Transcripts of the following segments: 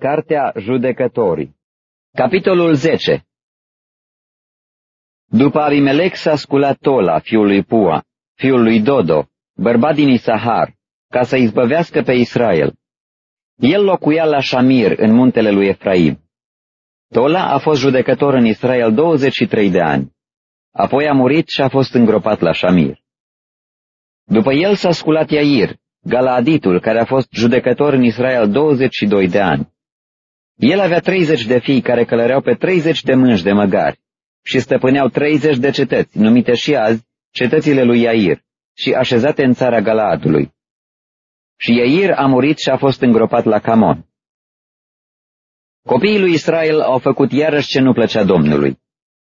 Cartea Judecătorii Capitolul 10 După Abimelec s-a sculat Tola, fiul lui Pua, fiul lui Dodo, bărbat din Isahar, ca să izbăvească pe Israel. El locuia la Shamir, în muntele lui Efraim. Tola a fost judecător în Israel 23 de ani. Apoi a murit și a fost îngropat la Shamir. După el s-a sculat Iair, Galaaditul, care a fost judecător în Israel 22 de ani. El avea 30 de fii care călăreau pe 30 de mânci de măgari și stăpâneau 30 de cetăți, numite și azi cetățile lui Iair, și așezate în țara Galaadului. Și Iair a murit și a fost îngropat la Camon. Copiii lui Israel au făcut iarăși ce nu plăcea Domnului.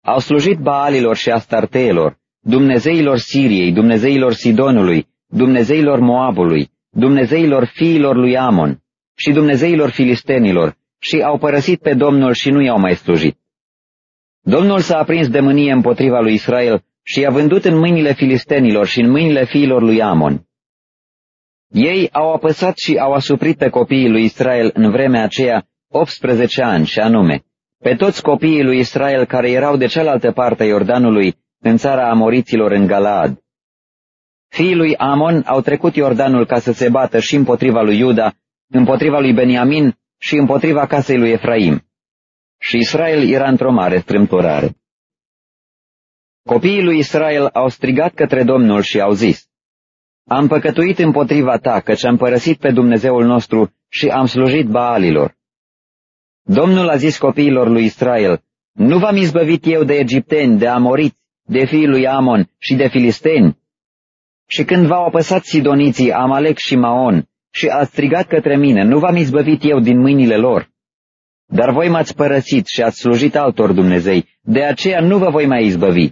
Au slujit Baalilor și Astarteelor, Dumnezeilor Siriei, Dumnezeilor Sidonului, Dumnezeilor Moabului, Dumnezeilor fiilor lui Amon și Dumnezeilor filistenilor și au părăsit pe Domnul și nu i-au mai slujit. Domnul s-a aprins de mânie împotriva lui Israel și i-a vândut în mâinile filistenilor și în mâinile fiilor lui Amon. Ei au apăsat și au asuprit pe copiii lui Israel în vremea aceea 18 ani și anume, pe toți copiii lui Israel care erau de cealaltă parte a Iordanului, în țara Amoriților în Galaad. Fiii lui Amon au trecut Iordanul ca să se bată și împotriva lui Iuda, împotriva lui Beniamin și împotriva casei lui Efraim. Și Israel era într-o mare strâmtorare. Copiii lui Israel au strigat către Domnul și au zis, Am păcătuit împotriva ta, căci am părăsit pe Dumnezeul nostru și am slujit Baalilor. Domnul a zis copiilor lui Israel, Nu v-am izbăvit eu de egipteni, de amoriți, de fiii lui Amon și de filisteni? Și când v-au apăsat sidoniții Amalek și Maon și ați strigat către mine, nu v-am izbăvit eu din mâinile lor? Dar voi m-ați părăsit și ați slujit altor Dumnezei, de aceea nu vă voi mai izbăvi.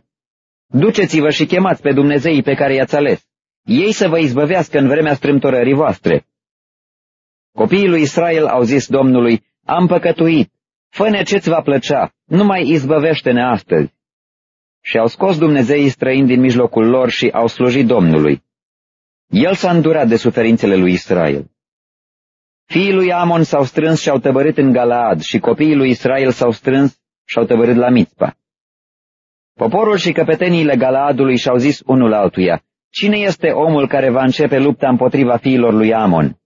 Duceți-vă și chemați pe Dumnezeii pe care i-ați ales. Ei să vă izbăvească în vremea strâmtorării voastre. Copiii lui Israel au zis Domnului, am păcătuit, fă-ne ce-ți va plăcea, nu mai izbăvește-ne astăzi. Și au scos Dumnezeii străini din mijlocul lor și au slujit Domnului. El s-a îndurat de suferințele lui Israel. Fiii lui Amon s-au strâns și au tăbărit în Galaad și copiii lui Israel s-au strâns și au tăbărit la Mitzpa. Poporul și căpeteniile Galaadului și-au zis unul altuia, Cine este omul care va începe lupta împotriva fiilor lui Amon?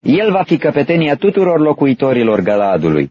El va fi căpetenia tuturor locuitorilor Galaadului.